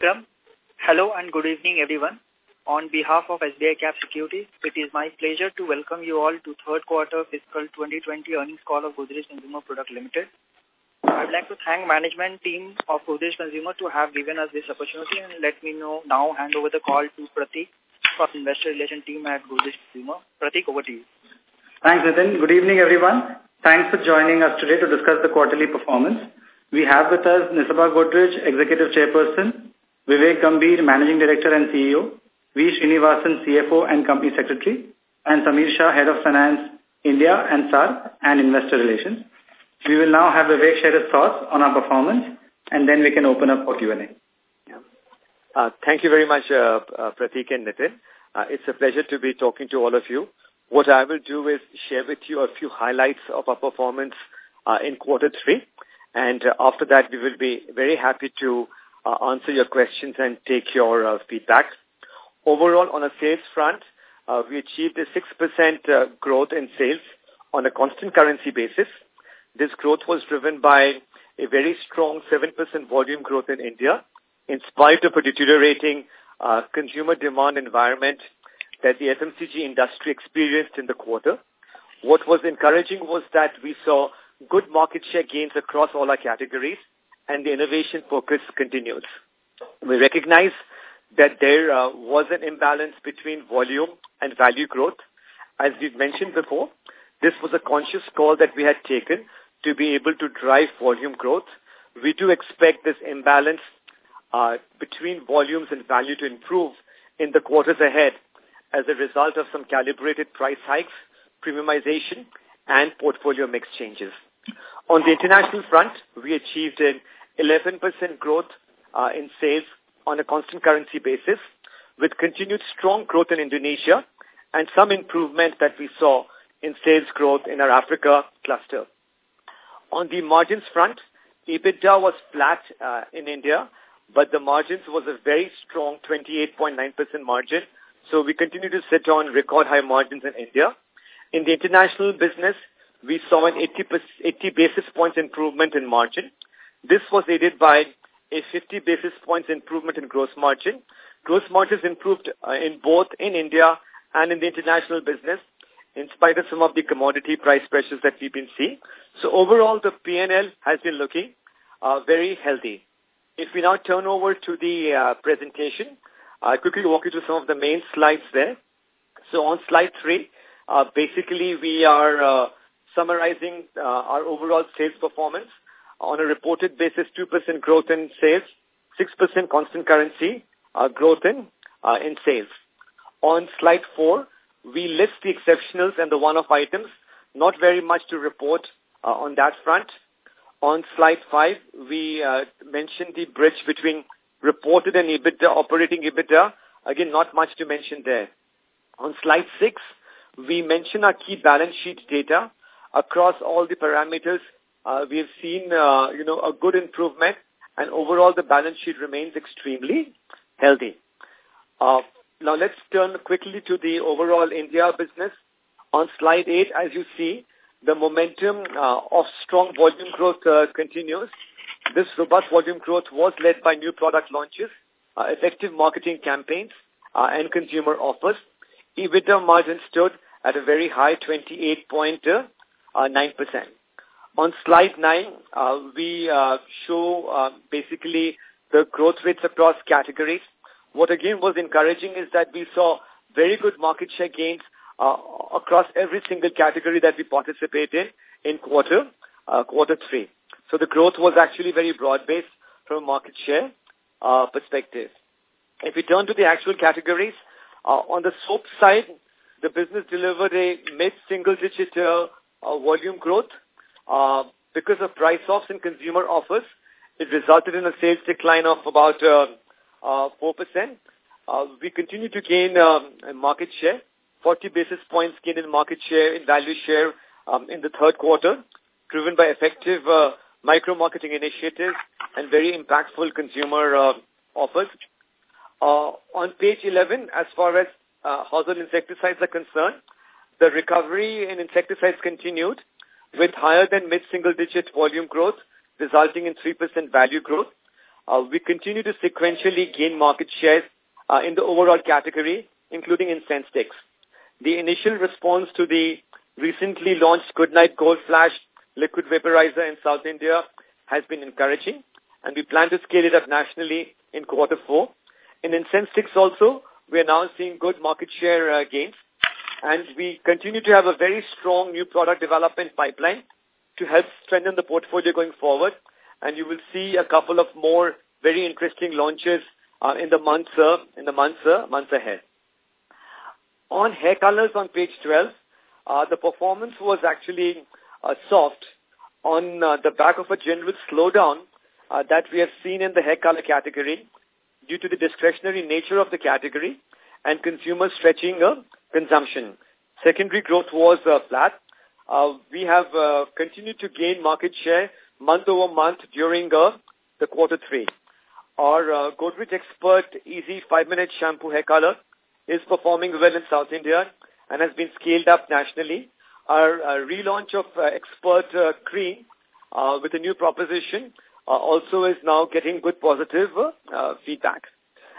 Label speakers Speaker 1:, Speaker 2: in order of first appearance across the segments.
Speaker 1: Vikram, hello and good
Speaker 2: evening everyone. On behalf of SBI Cap Securities, it is my pleasure to welcome you all to third quarter fiscal 2020 earnings call of Godrej Consumer Product Limited. I would like to thank management team of Godrej Consumer to have given us this opportunity and let me know, now hand over the call to Pratik from Investor Relation team at Godrej Consumer. Pratik, over to you. Thanks, Nitin. Good evening, everyone. Thanks for joining us today to discuss the quarterly performance. We have with us Nisaba Godrej, Executive Chairperson, Vivek Gambhir, Managing Director and CEO, V. Srinivasan, CFO and Company Secretary, and Samir Shah, Head of Finance, India and SAARC and Investor Relations. We will now have Vivek share his thoughts on our performance and then we can open up for Q&A.
Speaker 3: Uh, thank you very much, uh, uh, Pratik and Nitin. Uh, it's a pleasure to be talking to all of you. What I will do is share with you a few highlights of our performance uh, in quarter three. And uh, after that, we will be very happy to uh, answer your questions and take your uh, feedback. Overall, on a sales front, uh, we achieved a 6% uh, growth in sales on a constant currency basis. This growth was driven by a very strong 7% volume growth in India, in spite of a deteriorating uh, consumer demand environment that the FMCG industry experienced in the quarter. What was encouraging was that we saw good market share gains across all our categories, and the innovation focus continues. We recognize that there uh, was an imbalance between volume and value growth. As we've mentioned before, this was a conscious call that we had taken to be able to drive volume growth. We do expect this imbalance uh, between volumes and value to improve in the quarters ahead as a result of some calibrated price hikes, premiumization, and portfolio mix changes. On the international front, we achieved an 11% growth uh, in sales on a constant currency basis, with continued strong growth in Indonesia and some improvement that we saw in sales growth in our Africa cluster. On the margins front, EBITDA was flat uh, in India, but the margins was a very strong 28.9% margin. So we continue to sit on record high margins in India. In the international business, we saw an 80, 80 basis points improvement in margin this was aided by a 50 basis points improvement in gross margin. Gross margins improved uh, in both in India and in the international business in spite of some of the commodity price pressures that we've been seeing. So overall, the P&L has been looking uh, very healthy. If we now turn over to the uh, presentation, i quickly walk you through some of the main slides there. So on slide three, uh, basically we are uh, summarizing uh, our overall sales performance on a reported basis, 2% growth in sales, 6% constant currency uh, growth in, uh, in sales. On slide 4, we list the exceptionals and the one-off items. Not very much to report uh, on that front. On slide 5, we uh, mentioned the bridge between reported and EBITDA, operating EBITDA. Again, not much to mention there. On slide 6, we mention our key balance sheet data across all the parameters uh, we have seen, uh, you know, a good improvement and overall the balance sheet remains extremely healthy. Uh, now let's turn quickly to the overall India business. On slide 8, as you see, the momentum uh, of strong volume growth uh, continues. This robust volume growth was led by new product launches, uh, effective marketing campaigns, uh, and consumer offers. EBITDA margin stood at a very high 28.9%. Uh, on slide 9, uh, we uh, show uh, basically the growth rates across categories. What again was encouraging is that we saw very good market share gains across every single category that we participate in in quarter, quarter three. So the growth was actually very broad-based from a market share perspective. If we turn to the actual categories, on the soap side, the business delivered a mid-single-digit volume growth uh, because of price-offs in consumer offers, it resulted in a sales decline of about um, uh, uh, 4%. Uh, we continue to gain um, market share, 40 basis points gain in market share, in value share um, in the third quarter, driven by effective uh, micro-marketing initiatives and very impactful consumer uh, offers. Uh, on page 11, as far as uh, household insecticides are concerned, the recovery in insecticides continued with higher than mid-single-digit volume growth, resulting in 3% value growth. Uh, we continue to sequentially gain market shares uh, in the overall category, including incense sticks. The initial response to the recently launched Goodnight Gold Flash liquid vaporizer in South India has been encouraging, and we plan to scale it up nationally in quarter four. In incense sticks also, we are now seeing good market share uh, gains and we continue to have a very strong new product development pipeline to help strengthen the portfolio going forward. And you will see a couple of more very interesting launches uh, in the months uh, in the months uh, months ahead. On hair colors on page 12, uh, the performance was actually uh, soft on uh, the back of a general slowdown uh, that we have seen in the hair color category due to the discretionary nature of the category and consumers stretching a uh, consumption. Secondary growth was uh, flat. Uh, we have uh, continued to gain market share month over month during uh, the quarter three. Our uh, Godrej Expert Easy 5-Minute Shampoo Hair Color is performing well in South India and has been scaled up nationally. Our uh, relaunch of uh, Expert uh, Cream uh, with a new proposition uh, also is now getting good positive uh, feedback.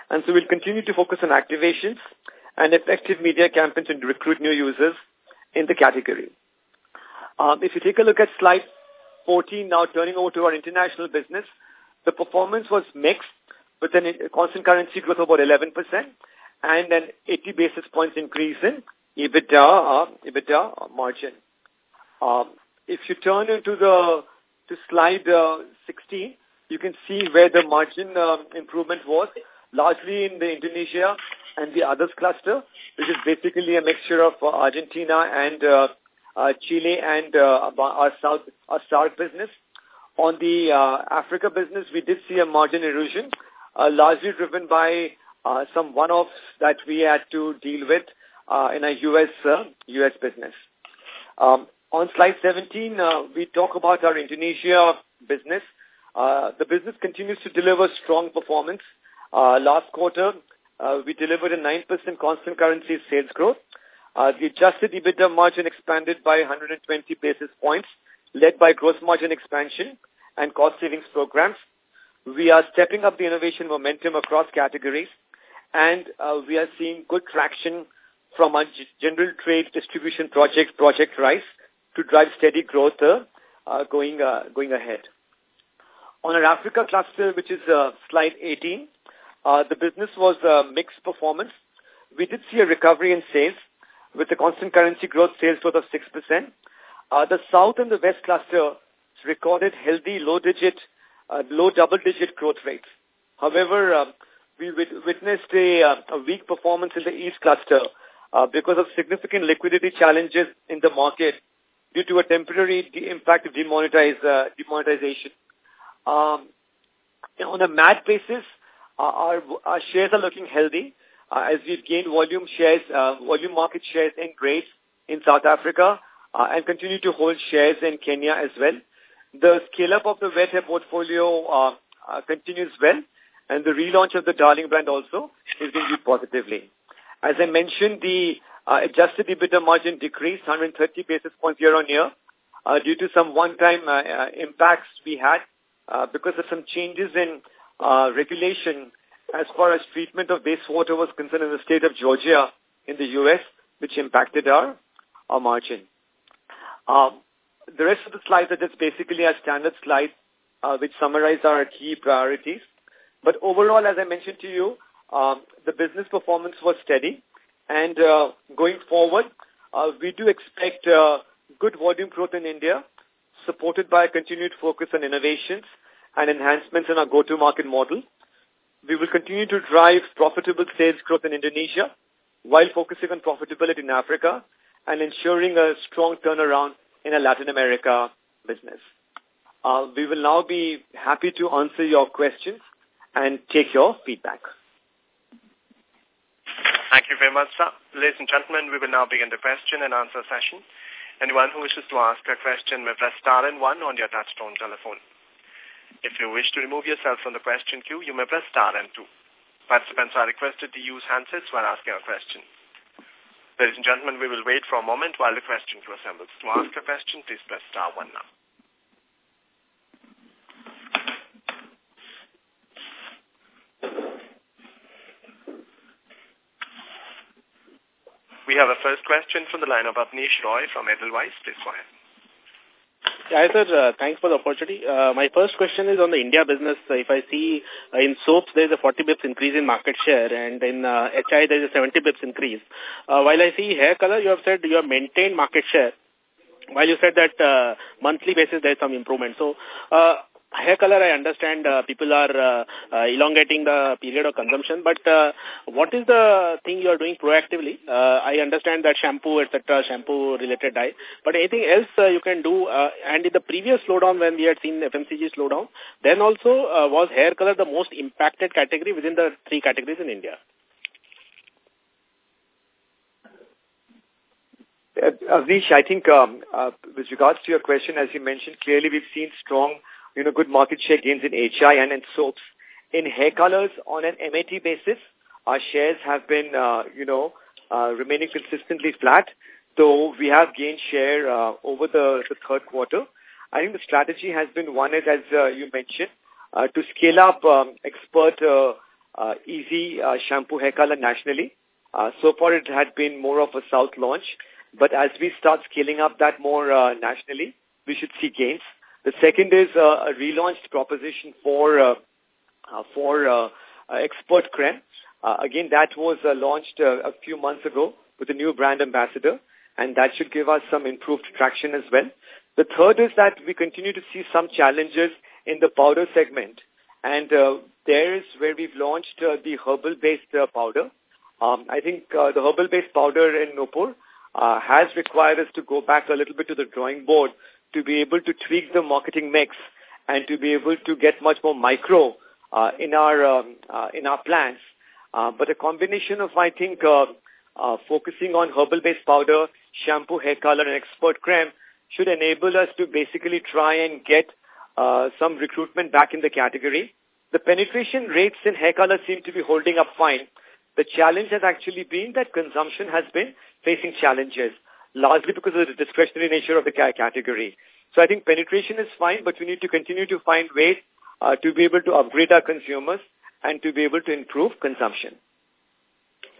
Speaker 3: And so we'll continue to focus on activations and effective media campaigns to recruit new users in the category. Um, if you take a look at slide 14, now turning over to our international business, the performance was mixed with a constant currency growth of about 11% and an 80 basis points increase in EBITDA, uh, EBITDA margin. Um, if you turn into the to slide uh, 16, you can see where the margin um, improvement was, largely in the Indonesia and the others cluster, which is basically a mixture of uh, Argentina and uh, uh, Chile and our South our South business. On the Africa business, we did see a margin erosion, largely driven by some one-offs that we had to deal with in our U.S. US business. Um, on slide 17, we talk about our Indonesia business. Uh, the business continues to deliver strong performance. Uh, last quarter, uh, we delivered a 9% constant currency sales growth. Uh, the adjusted EBITDA margin expanded by 120 basis points, led by gross margin expansion and cost savings programs. We are stepping up the innovation momentum across categories, and uh, we are seeing good traction from our general trade distribution project, Project Rise, to drive steady growth uh, uh, going, uh, going ahead. On our Africa cluster, which is uh, slide 18, uh, the business was a mixed performance. We did see a recovery in sales with a constant currency growth sales growth of 6%. Uh, the South and the West cluster recorded healthy low-digit, uh, low double-digit growth rates. However, uh, we witnessed a, uh, a weak performance in the East cluster uh, because of significant liquidity challenges in the market due to a temporary impact of demonetize, uh, demonetization. Um, on a MAT basis, our, our shares are looking healthy uh, as we've gained volume shares, uh, volume market shares in grades in South Africa uh, and continue to hold shares in Kenya as well. The scale-up of the wet hair portfolio uh, uh, continues well and the relaunch of the Darling brand also is being viewed positively. As I mentioned, the uh, adjusted EBITDA margin decreased 130 basis points year on year uh, due to some one-time uh, uh, impacts we had uh, because of some changes in uh, regulation as far as treatment of wastewater was concerned in the state of Georgia in the U.S., which impacted our, our margin. Um, the rest of the slides are just basically our standard slides, uh, which summarize our key priorities. But overall, as I mentioned to you, um, the business performance was steady. And uh, going forward, uh, we do expect uh, good volume growth in India, supported by a continued focus on innovations and enhancements in our go-to-market model. We will continue to drive profitable sales growth in Indonesia while focusing on profitability in Africa and ensuring a strong turnaround in our Latin America business. Uh, we will now be happy to answer your questions and take your feedback.
Speaker 4: Thank you very much, sir. Ladies and gentlemen, we will now begin the question and answer session. Anyone who wishes to ask a question may press star and one on your touchtone telephone. If you wish to remove yourself from the question queue, you may press star and two. Participants are requested to use handsets while asking a question. Ladies and gentlemen, we will wait for a moment while the question queue assembles. To ask a question, please press star one now. We have a first question from the line of Abneesh Roy from Edelweiss. Please go ahead.
Speaker 5: Hi, sir. Uh, thanks for the opportunity. Uh, my first question is on the India business. If I see uh, in soaps, there's a 40 bips increase in market share, and in HI, uh, there's a 70 bips increase. Uh, while I see hair color, you have said you have maintained market share. While you said that uh, monthly basis, there's some improvement. So hair color, I understand uh, people are uh, uh, elongating the period of consumption, but uh, what is the thing you are doing proactively? Uh, I understand that shampoo, etc., shampoo-related dye, but anything else uh, you can do? Uh, and in the previous slowdown, when we had seen FMCG slowdown, then also uh, was hair color the most impacted category within the three categories in India?
Speaker 4: Uh,
Speaker 3: Avnish, I think um, uh, with regards to your question, as you mentioned, clearly we've seen strong you know, good market share gains in HI and in soaps. In hair colors, on an MAT basis, our shares have been, uh, you know, uh, remaining consistently flat. though we have gained share uh, over the, the third quarter. I think the strategy has been one is, as uh, you mentioned, uh, to scale up um, expert uh, uh, easy uh, shampoo hair color nationally. Uh, so far it had been more of a south launch, but as we start scaling up that more uh, nationally, we should see gains. The second is uh, a relaunched proposition for uh, uh, for Expert Creme. again, that was launched a few months ago with a new brand ambassador, and that should give us some improved traction as well. The third is that we continue to see some challenges in the powder segment, and uh, there is where we've launched uh, the herbal-based uh, powder. Um, I think uh, the herbal-based powder in Nupur uh, has required us to go back a little bit to the drawing board to be able to tweak the marketing mix and to be able to get much more micro uh, in our um, uh, in our plans. Uh, but a combination of, I think, uh, uh, focusing on herbal-based powder, shampoo, hair color, and expert cream should enable us to basically try and get uh, some recruitment back in the category. The penetration rates in hair color seem to be holding up fine. The challenge has actually been that consumption has been facing challenges largely because of the discretionary nature of the category. So I think penetration is fine, but we need to continue to find ways uh, to be able to upgrade our consumers and to be able to improve consumption.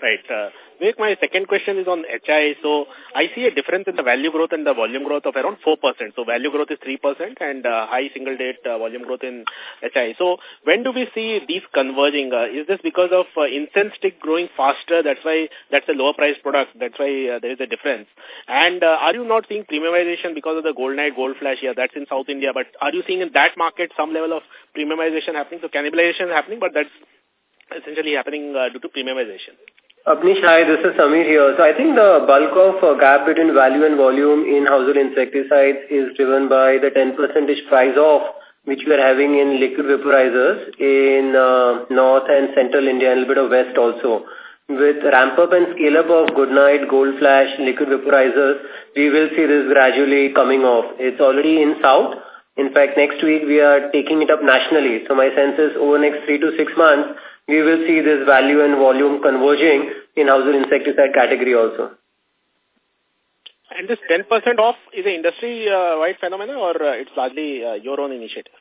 Speaker 5: Right. Uh, Vivek, my second question is on HI. So I see a difference in the value growth and the volume growth of around 4%. So value growth is 3% and uh, high single digit uh, volume growth in HI. So when do we see these converging? Uh, is this because of uh, incense stick growing faster? That's why that's a lower priced product. That's why uh, there is a difference. And uh, are you not seeing premiumization because of the Goodnight, gold flash here? that's in South India. But are you seeing in that market some level of premiumization happening? So cannibalization happening, but that's essentially happening uh, due to premiumization.
Speaker 6: Abnish, hi, this is Samir here. So I think the bulk of uh, gap between value and volume in household insecticides is driven by the 10 percentage price off which we are having in liquid vaporizers in uh, north and central India and a little bit of west also. With ramp up and scale up of Goodnight, Gold Flash, liquid vaporizers, we will see this gradually coming off. It's already in south. In fact, next week we are taking it up nationally. So my sense is over next three to six months, we will see this value and volume converging in household insecticide category also.
Speaker 5: And this 10% off is an industry-wide phenomenon or uh, it's largely uh, your own initiative?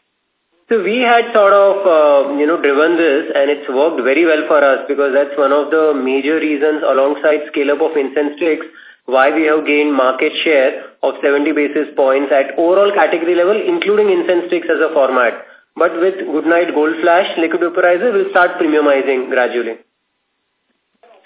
Speaker 6: So we had sort of, uh, you know, driven this and it's worked very well for us because that's one of the major reasons alongside scale-up of incense sticks why we have gained market share of 70 basis points at overall category level, including incense sticks as a format. But with Goodnight Gold Flash, liquid vaporizer will start premiumizing gradually.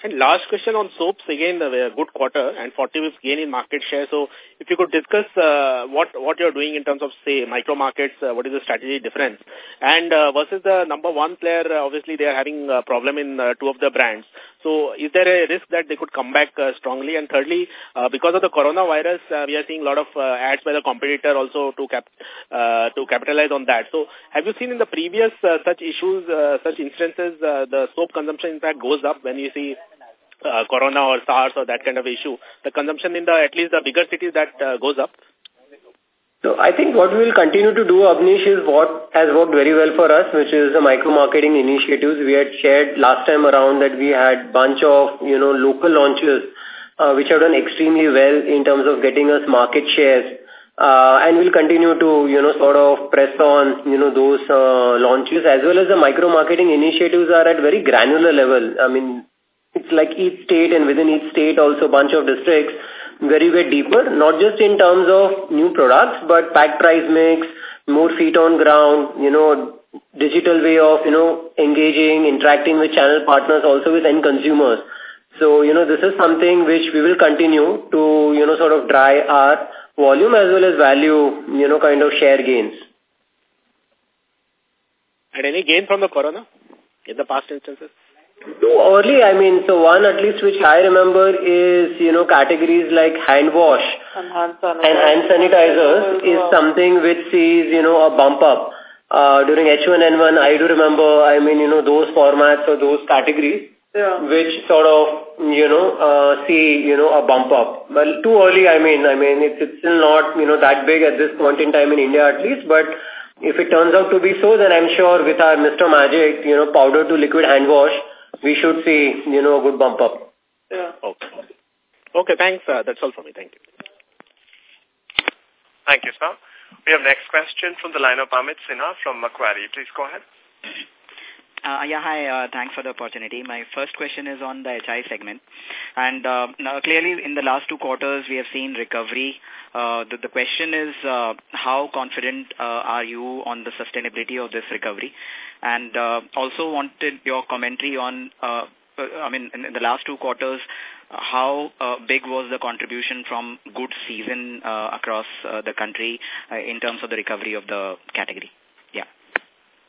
Speaker 5: And last question on soaps, again, a good quarter and 40 with gain in market share. So if you could discuss uh, what what you're doing in terms of, say, micro markets, uh, what is the strategy difference? And uh, versus the number one player, uh, obviously they are having a problem in uh, two of the brands. So is there a risk that they could come back uh, strongly? And thirdly, because of the coronavirus, we are seeing a lot of ads by the competitor also to cap to capitalize on that. So have you seen in the previous such issues, such instances, the soap consumption in fact goes up when you see uh, corona or SARS or that kind of issue, the consumption in the
Speaker 6: at least the bigger cities that uh, goes up? So I think what we will continue to do, Abnish, is what has worked very well for us, which is the micro-marketing initiatives. We had shared last time around that we had bunch of, you know, local launches uh, which have done extremely well in terms of getting us market shares. Uh, and we'll continue to, you know, sort of press on, you know, those uh, launches as well as the micro-marketing initiatives are at very granular level. I mean, like each state and within each state also a bunch of districts where you get deeper, not just in terms of new products, but pack price mix, more feet on ground, you know, digital way of, you know, engaging, interacting with channel partners, also with end consumers. So, you know, this is something which we will continue to, you know, sort of drive our volume as well as value, you know, kind of share gains.
Speaker 5: And any gain from the corona in the past instances?
Speaker 6: Too early, I mean, so one at least which I remember is, you know, categories like hand wash
Speaker 7: and hand, sanitizer. and hand sanitizers oh, is
Speaker 6: something which sees, you know, a bump up. Uh, during H1N1, I do remember, I mean, you know, those formats or those categories yeah. which sort of, you know, uh, see, you know, a bump up. Well, too early, I mean, I mean, it's, it's still not, you know, that big at this point in time in India at least, but if it turns out to be so, then I'm sure with our Mr. Magic, you know, powder to liquid hand wash, we should see, you know, a good bump up.
Speaker 5: Yeah. Okay. Okay, thanks.
Speaker 6: Uh, that's all for me. Thank you.
Speaker 4: Thank you, sir. We have next question from the line of Amit Sinha from Macquarie. Please go ahead.
Speaker 8: Uh, yeah, hi. Uh, thanks for the opportunity. My first question is on the HI segment. And uh, now clearly in the last two quarters, we have seen recovery. Uh, the, the question is uh, how confident uh, are you on the sustainability of this recovery? And uh, also wanted your commentary on, uh, uh I mean, in the last two quarters, how uh, big was the contribution from good season uh, across uh, the country uh, in terms of the recovery of the category?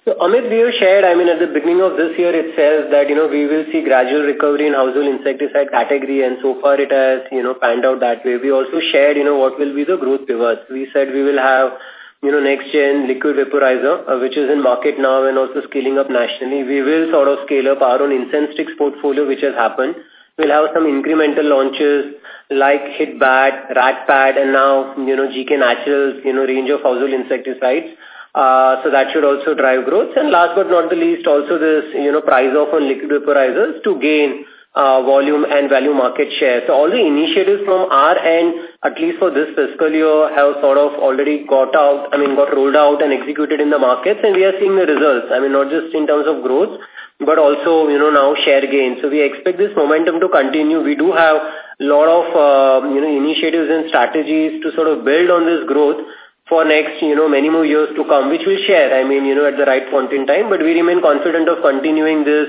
Speaker 6: So Amit, we have shared, I mean, at the beginning of this year itself that, you know, we will see gradual recovery in household insecticide category and so far it has, you know, panned out that way. We also shared, you know, what will be the growth pivots. We said we will have, you know, next-gen liquid vaporizer, uh, which is in market now and also scaling up nationally. We will sort of scale up our own incense sticks portfolio, which has happened. We'll have some incremental launches like Hit Bat, Rat Pad, and now, you know, GK Naturals, you know, range of household insecticides. Uh, so that should also drive growth. And last but not the least, also this, you know, price off on liquid vaporizers to gain uh, volume and value market share. So all the initiatives from our end, at least for this fiscal year, have sort of already got out, I mean, got rolled out and executed in the markets, and we are seeing the results. I mean, not just in terms of growth, but also, you know, now share gain. So we expect this momentum to continue. We do have a lot of, uh, you know, initiatives and strategies to sort of build on this growth, for next, you know, many more years to come, which we'll share, I mean, you know, at the right point in time. But we remain confident of continuing this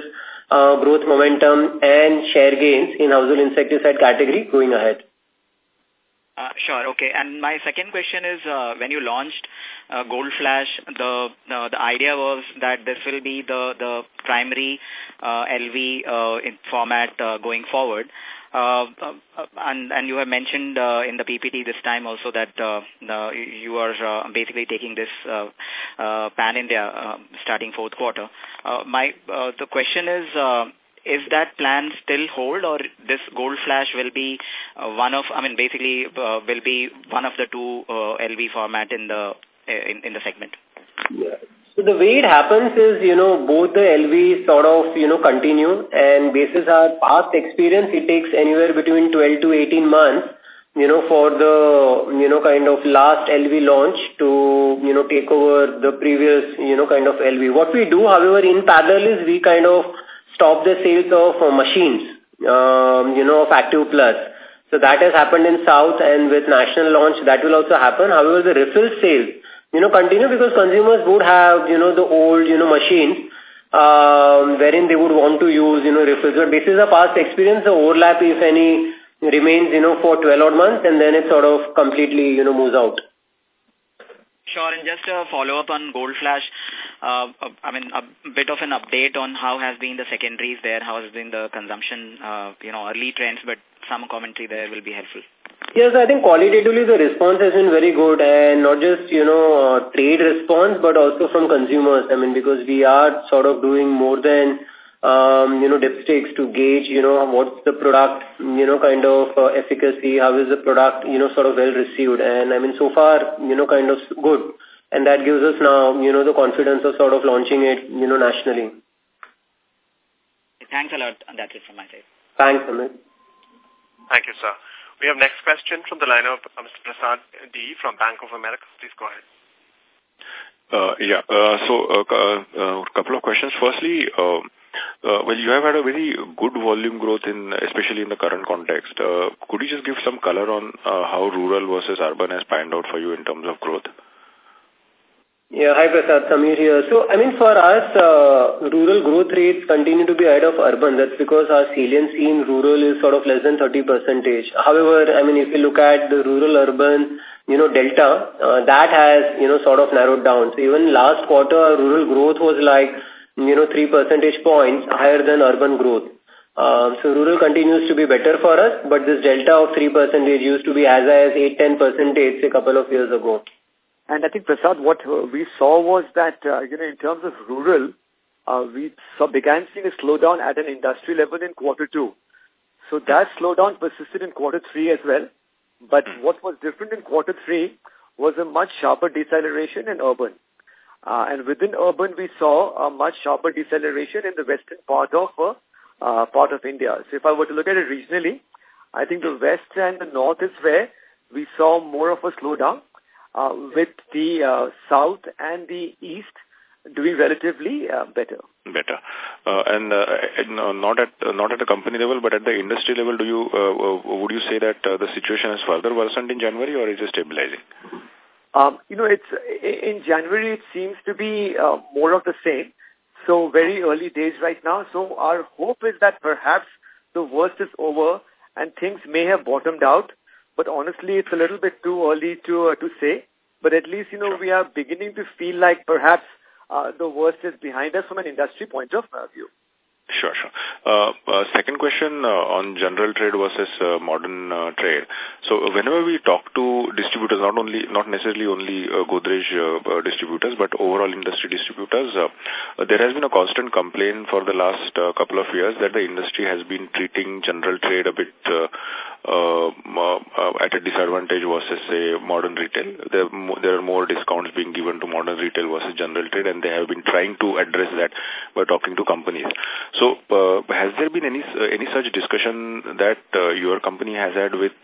Speaker 6: uh, growth momentum and share gains in household insecticide category going ahead.
Speaker 8: Uh, sure, okay. And my second question is, uh, when you launched uh, Gold Flash, the uh, the idea was that this will be the the primary uh, LV uh, in format uh, going forward. Uh, uh, and, and you have mentioned uh, in the PPT this time also that you are basically taking this pan-India starting fourth quarter. my The question is, is that plan still hold or this gold flash will be uh, one of i mean basically uh, will be one of the two uh, lv format in the in, in the segment
Speaker 6: yeah so the way it happens is, you know, both the LVs sort of, you know, continue and basis our past experience, it takes anywhere between 12 to 18 months, you know, for the, you know, kind of last LV launch to, you know, take over the previous, you know, kind of LV. What we do, however, in parallel is we kind of stop the sales of uh, machines, um, you know, of Active Plus. So that has happened in South and with national launch, that will also happen. However, the refill sales, you know, continue because consumers would have, you know, the old, you know, machines um, wherein they would want to use, you know, refrigerator. is a past experience, the overlap, if any, remains, you know, for 12 odd months and then it sort of completely, you know, moves out.
Speaker 8: Sure, and just a follow-up on Gold Flash. Uh, I mean, a bit of an update on how has been the secondaries there, how has been the consumption, uh, you know, early trends, but some commentary there will be helpful.
Speaker 6: Yes, I think qualitatively the response has been very good and not just, you know, uh, trade response, but also from consumers. I mean, because we are sort of doing more than um, you know, dipsticks to gauge, you know, what's the product, you know, kind of uh, efficacy, how is the product, you know, sort of well received. And I mean, so far, you know, kind of good. And that gives us now, you know, the confidence of sort of launching it, you know, nationally.
Speaker 8: Thanks a lot. And that's it from my side. Thanks, Amit. Thank you, sir. We have next question
Speaker 4: from the line of uh, Mr. Prasad D. from Bank of America. Please go ahead.
Speaker 6: Uh,
Speaker 9: yeah, uh, so uh, a uh, uh, couple of questions. Firstly, uh, uh, well, you have had a very good volume growth in, especially in the current context. Uh, could you just give some color on uh, how rural versus urban has panned out for you in terms of growth?
Speaker 6: Yeah. Hi, Prasad. Samir here. So, I mean, for us, uh, rural growth rates continue to be ahead of urban. That's because our saliency in rural is sort of less than 30 percentage. However, I mean, if you look at the rural-urban, you know, delta, uh, that has, you know, sort of narrowed down. So even last quarter, rural growth was like you know, 3 percentage points higher than urban growth. Uh, so rural continues to be better for us, but this delta of 3 percentage used to be as high as 8-10 percentage a couple of years ago. And I think, Prasad, what we saw
Speaker 3: was that, uh, you know, in terms of rural, uh, we saw, began seeing a slowdown at an industry level in quarter two. So that slowdown persisted in quarter three as well. But hmm. what was different in quarter three was a much sharper deceleration in urban. Uh, and within urban, we saw a much sharper deceleration in the western part of uh, uh, part of India. So if I were to look at it regionally, I think the west and the north is where we saw more of a slowdown, uh, with the uh, south and the east doing relatively uh, better.
Speaker 9: Better, uh, and uh, uh not at uh, not at the company level, but at the industry level, do you uh, uh would you say that uh, the situation has further
Speaker 3: worsened in January, or is it stabilizing? Um, you know, it's in January, it seems to be uh, more of the same. So very early days right now. So our hope is that perhaps the worst is over and things may have bottomed out. But honestly, it's a little bit too early to uh, to say. But at least, you know, we are beginning to feel like perhaps uh, the worst is behind us from an industry point of view.
Speaker 9: Sure, sure. Uh, uh, second question uh, on general trade versus modern trade. So whenever we talk to distributors, not only not necessarily only Godrej distributors, but overall industry distributors, there has been a constant complaint for the last couple of years that the industry has been treating general trade a bit at a disadvantage versus, say, modern retail. There, there are more discounts being given to modern retail versus general trade, and they have been trying to address that by talking to companies. So uh, has there been any uh, any such discussion that uh, your company has had with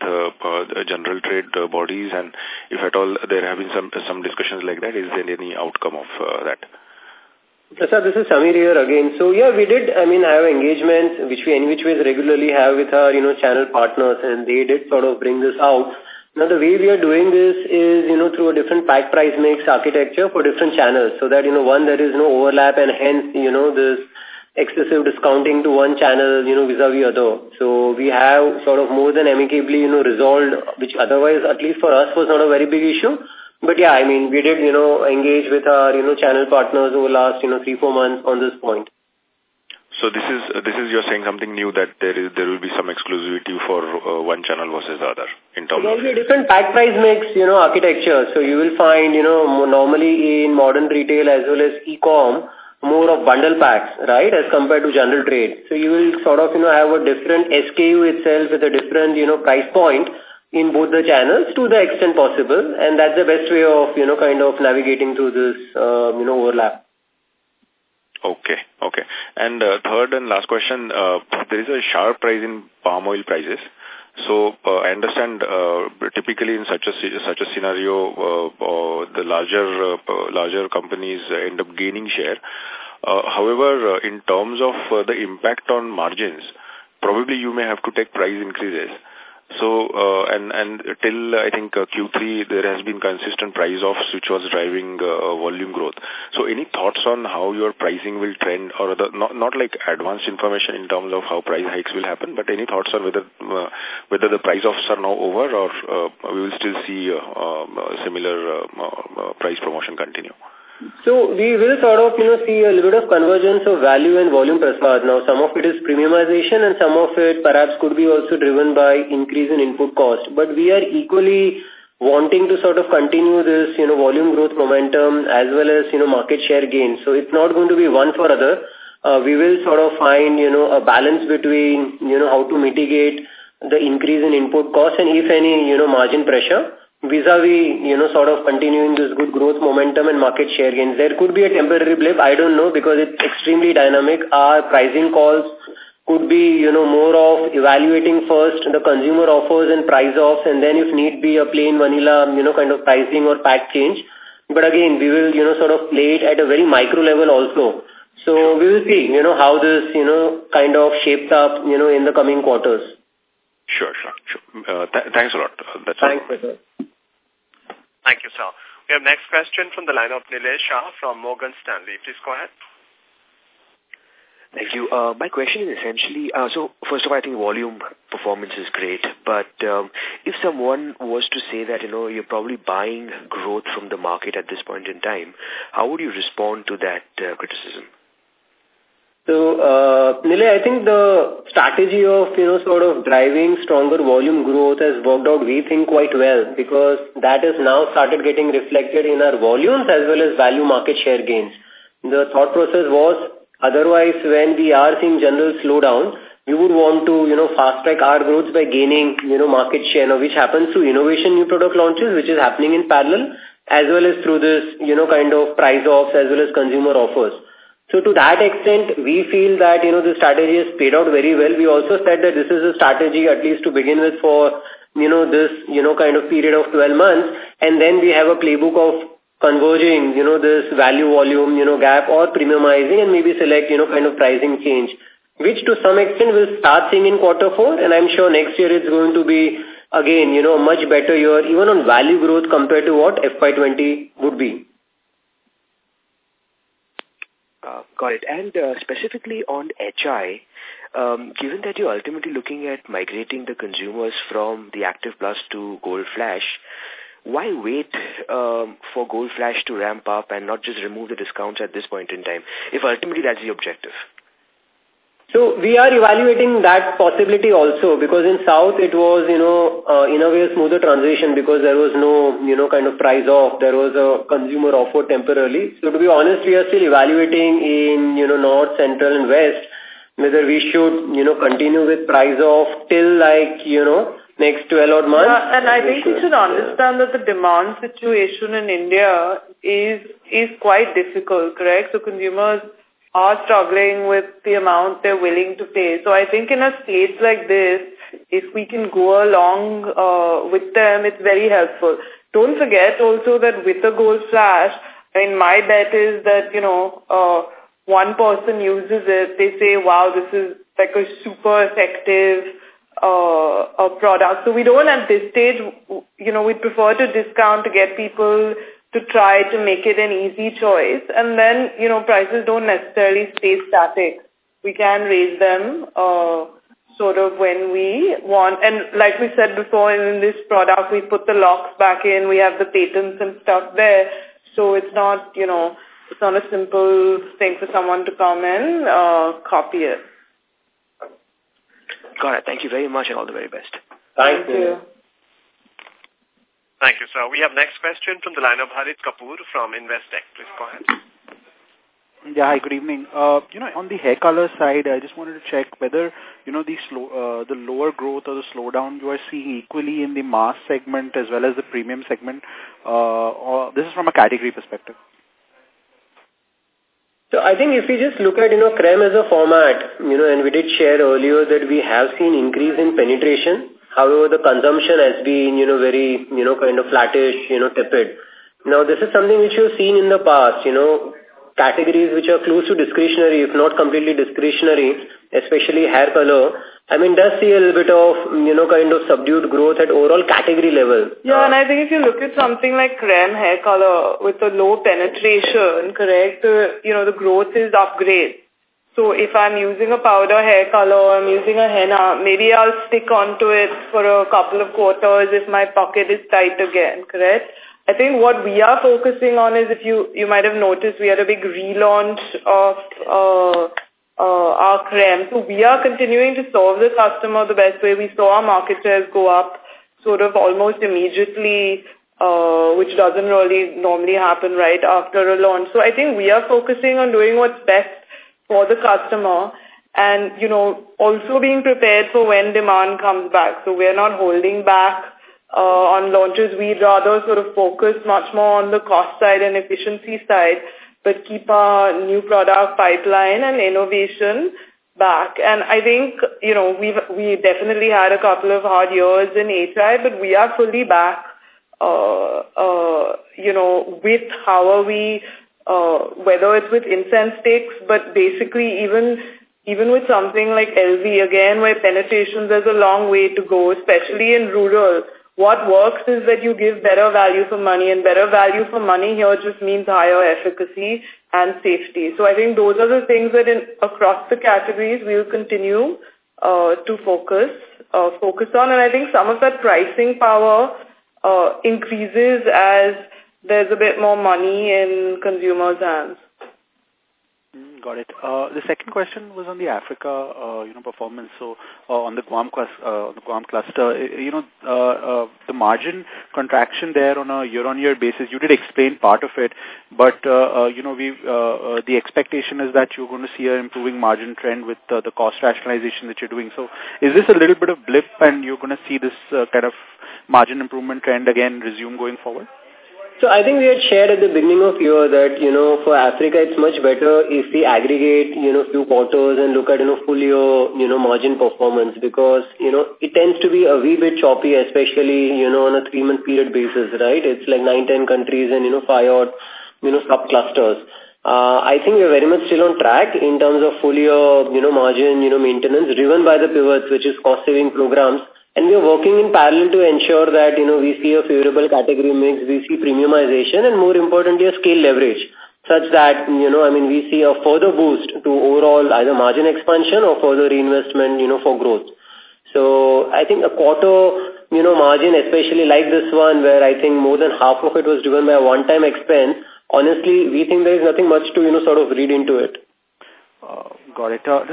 Speaker 9: general trade bodies and if at all there have been some, some discussions like that, is there any outcome of that?
Speaker 6: Prasad, this is Samir here again. So yeah, we did, I mean, have engagements which we in which ways regularly have with our, you know, channel partners and they did sort of bring this out. Now the way we are doing this is, you know, through a different pack price mix architecture for different channels so that, you know, one, there is no overlap and hence, you know, this excessive discounting to one channel, you know, vis-a-vis -vis other. So we have sort of more than amicably, you know, resolved, which otherwise, at least for us, was not a very big issue. But yeah, I mean, we did, you know, engage with our, you know, channel partners over last, you know, three, four months on this point.
Speaker 9: So this is, this is you're saying something new that there is, there will be some exclusivity for uh, one channel versus the other in terms There'll of...
Speaker 6: There'll be different pack price mix, you know, architecture. So you will find, you know, normally in modern retail as well as e-com, more of bundle packs, right, as compared to general trade. So you will sort of, you know, have a different SKU itself with a different, you know, price point in both the channels to the extent possible. And that's the best way of, you know, kind of navigating through this, um, you know, overlap.
Speaker 9: Okay, okay. And uh, third and last question, uh, there is a sharp rise in palm oil prices. So uh, I understand uh, typically in such a such a scenario, uh, the larger uh, uh, larger companies end up gaining share. Uh, however, in terms of the impact on margins, probably you may have to take price increases. So uh, and and Till I think uh, Q3, there has been consistent price offs which was driving uh, volume growth. So Any thoughts on how your pricing will trend or not like advanced information in terms of how price hikes will happen, but any thoughts on whether the price offs are now over or we will still see um, similar price promotion continue?
Speaker 6: So we will sort of, you know, see a little bit of convergence of value and volume Prasad. Now, some of it is premiumization and some of it perhaps could be also driven by increase in input cost. But we are equally wanting to sort of continue this, you know, volume growth momentum as well as, you know, market share gain. So it's not going to be one for other. Uh, we will sort of find, you know, a balance between, you know, how to mitigate the increase in input cost and if any, you know, margin pressure vis-a-vis, -vis, you know, sort of continuing this good growth momentum and market share gains. There could be a temporary blip. I don't know because it's extremely dynamic. Our pricing calls could be, you know, more of evaluating first the consumer offers and price offs and then if need be a plain vanilla, you know, kind of pricing or pack change. But again, we will, you know, sort of play it at a very micro level also. So we will see, you know, how this, you know, kind of shapes up, you know, in the coming quarters. Sure, sure, sure. Uh, th thanks a lot. That's thanks, all.
Speaker 4: Thank you, sir. We have next question from the line of Nillai Shah from Morgan Stanley. Please go ahead.
Speaker 3: Thank you. Uh, my question is essentially, uh, so first of all, I think volume performance is great, but um, if someone was to say that, you know, you're probably buying growth from the market at this point in time, how would you respond to that uh, criticism?
Speaker 6: So, uh, Nillai, I think the strategy of, you know, sort of driving stronger volume growth has worked out, we think, quite well because that has now started getting reflected in our volumes as well as value market share gains. The thought process was otherwise when we are seeing general slowdown, we would want to, you know, fast track our growth by gaining, you know, market share, now, which happens through innovation, new product launches, which is happening in parallel, as well as through this, you know, kind of price offs as well as consumer offers. So to that extent, we feel that, you know, the strategy has paid out very well. We also said that this is a strategy at least to begin with for, you know, this, you know, kind of period of 12 months. And then we have a playbook of converging, you know, this value volume, you know, gap or premiumizing and maybe select, you know, kind of pricing change, which to some extent will start seeing in quarter four. And I'm sure next year it's going to be, again, you know, a much better year, even on value growth compared to what FY20 would be.
Speaker 3: Uh, got it. And uh, specifically on HI, um, given that you're ultimately looking at migrating the consumers from the Active Plus to Gold Flash, why wait um, for Gold Flash to ramp up and not just remove the discounts at this point in time, if ultimately that's the objective?
Speaker 6: So we are evaluating that possibility also because in South it was, you know, uh, in a way a smoother transition because there was no, you know, kind of price off. There was a consumer offer temporarily. So to be honest, we are still evaluating in, you know, North, Central and West whether we should, you know, continue with price off till like, you know, next 12 odd months. Yeah, and I think should, you should understand
Speaker 7: yeah. that the demand situation in India is is quite difficult, correct? So consumers are struggling with the amount they're willing to pay. So I think in a stage like this, if we can go along uh, with them, it's very helpful. Don't forget also that with the gold flash, I mean, my bet is that, you know, uh, one person uses it, they say, wow, this is like a super effective uh, a product. So we don't at this stage, you know, we prefer to discount to get people to try to make it an easy choice. And then, you know, prices don't necessarily stay static. We can raise them uh, sort of when we want. And like we said before, in this product, we put the locks back in. We have the patents and stuff there. So it's not, you know, it's not a simple thing for someone to come and uh, copy it. Got it. Thank you very much and all the very best.
Speaker 3: Thank, Thank you. you.
Speaker 4: Thank you, sir. We have next question from the line of Harit Kapoor from Investec. Please go ahead.
Speaker 1: Yeah, hi, good evening. Uh, you know, on the hair color side, I just wanted to check whether, you know, the slow, uh, the lower growth or the slowdown you are seeing equally in the mass segment
Speaker 6: as well as the premium segment, uh, or this is from a category perspective. So I think if we just look at, you know, creme as a format, you know, and we did share earlier that we have seen increase in penetration However, the consumption has been, you know, very, you know, kind of flattish, you know, tepid. Now, this is something which you've seen in the past, you know, categories which are close to discretionary, if not completely discretionary, especially hair color, I mean, does see a little bit of, you know, kind of subdued growth at overall category level. Yeah, and
Speaker 7: I think if you look at something like cream hair color with a low penetration, correct, uh, you know, the growth is upgrade. So if I'm using a powder hair color I'm using a henna, maybe I'll stick onto it for a couple of quarters if my pocket is tight again, correct? I think what we are focusing on is if you, you might have noticed we had a big relaunch of uh, uh, our creme. So we are continuing to serve the customer the best way. We saw our market shares go up sort of almost immediately uh, which doesn't really normally happen right after a launch. So I think we are focusing on doing what's best for the customer and, you know, also being prepared for when demand comes back. So we're not holding back uh, on launches. We'd rather sort of focus much more on the cost side and efficiency side, but keep our new product pipeline and innovation back. And I think, you know, we've we definitely had a couple of hard years in HI, but we are fully back, uh, uh, you know, with how are we uh, whether it's with incense sticks, but basically even even with something like LV, again, where penetration, there's a long way to go, especially in rural. What works is that you give better value for money, and better value for money here just means higher efficacy and safety. So I think those are the things that in, across the categories we'll continue uh, to focus uh, focus on. And I think some of that pricing power uh, increases as there's a bit more money in consumers' hands. Mm, got it. Uh, the second question was on the Africa, uh, you know,
Speaker 1: performance. So uh, on the GAUM, uh, the GAUM cluster, uh, you know, uh, uh, the margin contraction there on a year-on-year -year basis. You did explain part of it, but uh, uh, you know, we uh, uh, the expectation is that you're going to see an improving margin trend with uh, the cost rationalization that you're doing. So is this a little bit of blip, and you're going to see this uh, kind of margin improvement trend again resume going forward?
Speaker 6: So I think we had shared at the beginning of year that, you know, for Africa, it's much better if we aggregate, you know, few quarters and look at, you know, full year, you know, margin performance because, you know, it tends to be a wee bit choppy, especially, you know, on a three-month period basis, right? It's like nine, ten countries and, you know, five or you know, sub-clusters. Uh, I think we're very much still on track in terms of full year, you know, margin, you know, maintenance driven by the pivots, which is cost saving programs and we are working in parallel to ensure that, you know, we see a favorable category mix, we see premiumization and more importantly a scale leverage such that, you know, I mean, we see a further boost to overall either margin expansion or further reinvestment, you know, for growth. So I think a quarter, you know, margin, especially like this one where I think more than half of it was driven by a one-time expense, honestly, we think there is nothing much to, you know, sort of read into it.
Speaker 3: Uh, got it. Uh,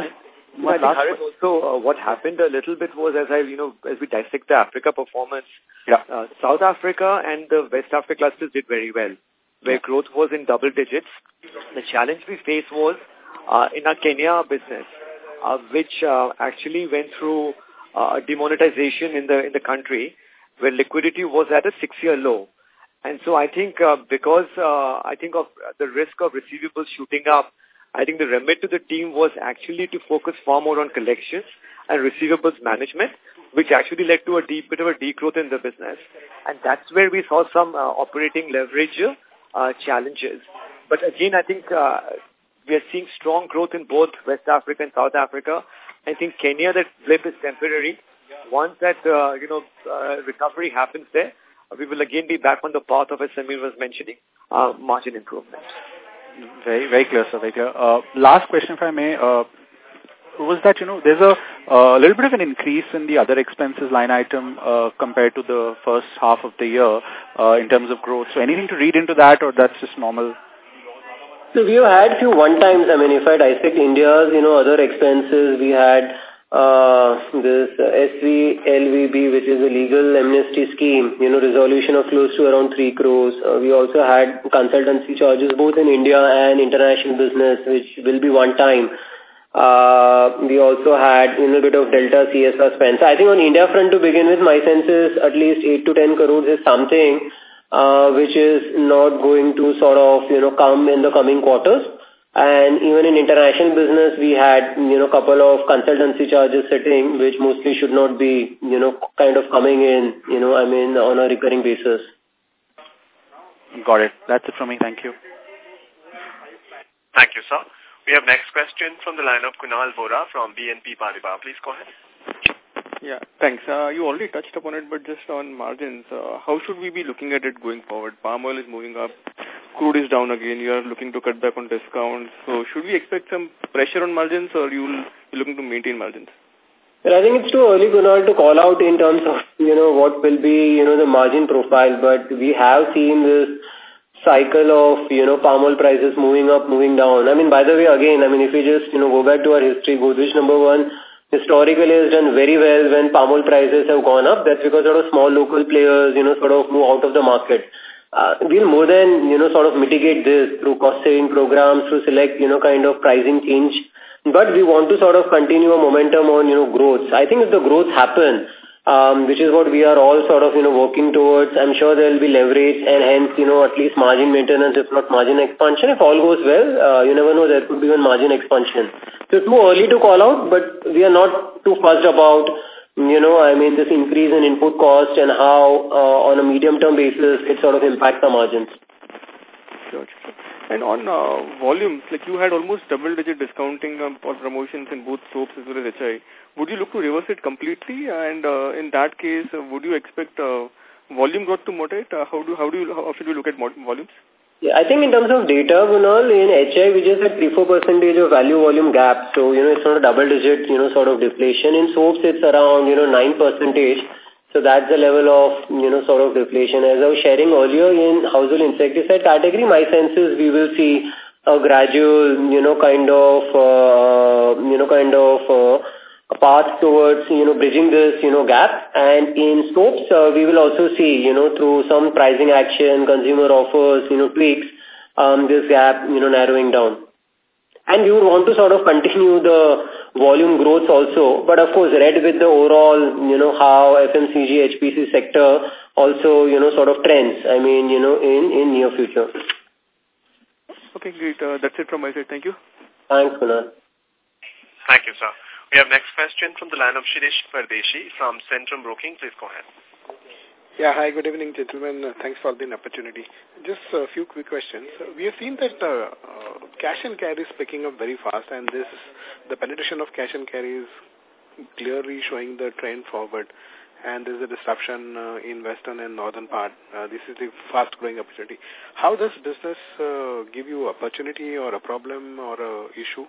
Speaker 3: one last also, uh, what happened a little bit was as I, you know, as we dissect the Africa performance, yeah. Uh, South Africa and the West Africa clusters did very well, where yeah. growth was in double digits. The challenge we faced was uh, in our Kenya business, uh, which uh, actually went through uh, demonetization in the in the country, where liquidity was at a six-year low. And so I think uh, because uh, I think of the risk of receivables shooting up I think the remit to the team was actually to focus far more on collections and receivables management, which actually led to a deep bit of a degrowth in the business. And that's where we saw some uh, operating leverage uh, challenges. But again, I think uh, we are seeing strong growth in both West Africa and South Africa. I think Kenya, that blip is temporary. Once that, uh, you know, uh, recovery happens there, we will again be back on the path of, as Samir was mentioning, uh, margin improvement.
Speaker 1: Very, very clear, sir. Very clear. Uh, last question, if I may. Uh, was that, you know, there's a a uh, little bit of an increase in the other expenses line item uh, compared to the first half of
Speaker 6: the year uh, in terms of growth. So anything to read into that or that's just normal? So we have had few one-times. I mean, if I dissect India's, you know, other expenses, we had uh, this SVLVB, which is a legal amnesty scheme, you know, resolution of close to around 3 crores. Uh, we also had consultancy charges both in India and international business, which will be one time. Uh, we also had, you know, a bit of delta CSR spend. So I think on India front to begin with, my sense is at least 8 to 10 crores is something uh, which is not going to sort of, you know, come in the coming quarters. And even in international business, we had, you know, couple of consultancy charges sitting, which mostly should not be, you know, kind of coming in, you know, I mean, on a recurring basis.
Speaker 1: Got it. That's it from me. Thank you.
Speaker 4: Thank you, sir. We have next question from the line of Kunal Vora from BNP Paribas. Please
Speaker 10: go ahead. Yeah, thanks. Uh, you already touched upon it, but just on margins, uh, how should we be looking at it going forward? Palm oil is moving up, crude is down again, you are looking to cut back on discounts. So should we expect some pressure on margins or you'll be looking to maintain margins?
Speaker 6: Well, I think it's too early, Kunal, to call out in terms of, you know, what will be, you know, the margin profile. But we have seen this cycle of, you know, palm oil prices moving up, moving down. I mean, by the way, again, I mean, if we just, you know, go back to our history, Godrej number one, historically has done very well when palm oil prices have gone up. That's because sort of small local players, you know, sort of move out of the market. Uh, we'll more than, you know, sort of mitigate this through cost-saving programs, through select, you know, kind of pricing change. But we want to sort of continue a momentum on, you know, growth. I think if the growth happens, um, which is what we are all sort of, you know, working towards. I'm sure there will be leverage and hence, you know, at least margin maintenance, if not margin expansion. If all goes well, uh, you never know, there could be even margin expansion. So it's more early to call out, but we are not too fussed about, you know, I mean, this increase in input cost and how uh, on a medium-term basis it sort of impacts the margins. And on uh,
Speaker 10: volumes, like you had almost double-digit discounting um, or promotions in both soaps as well as HI. Would you look to reverse it completely? And uh, in that case, uh, would you expect uh, volume growth to moderate? Uh, how do how do you, how should we look at volumes?
Speaker 6: Yeah, I think in terms of data, know, in HI, we just had 3-4 percentage of value-volume gap. So, you know, it's not a double-digit, you know, sort of deflation. In soaps, it's around, you know, 9 percentage. So that's the level of, you know, sort of deflation. As I was sharing earlier in household insecticide category, my sense is we will see a gradual, you know, kind of, uh, you know, kind of uh, path towards, you know, bridging this, you know, gap. And in scopes, uh, we will also see, you know, through some pricing action, consumer offers, you know, tweaks, um, this gap, you know, narrowing down. And we would want to sort of continue the volume growth also, but of course read with the overall, you know, how FMCG, HPC sector also, you know, sort of trends, I mean, you know, in, in near future.
Speaker 7: Okay, great.
Speaker 10: Uh, that's it from my side. Thank you. Thanks, Kunal. Thank you, sir. We have next question
Speaker 4: from the line of Shirish Pardeshi from Centrum Broking. Please go ahead.
Speaker 10: Yeah, hi, good evening, gentlemen. Thanks for the opportunity. Just a few quick questions. We have seen that uh, cash and carry is picking up very fast, and this the penetration of cash and carry is clearly showing the trend forward. And there's a disruption uh, in western and northern part. Uh, this is the fast-growing opportunity. How does business uh, give you opportunity or a problem or a issue?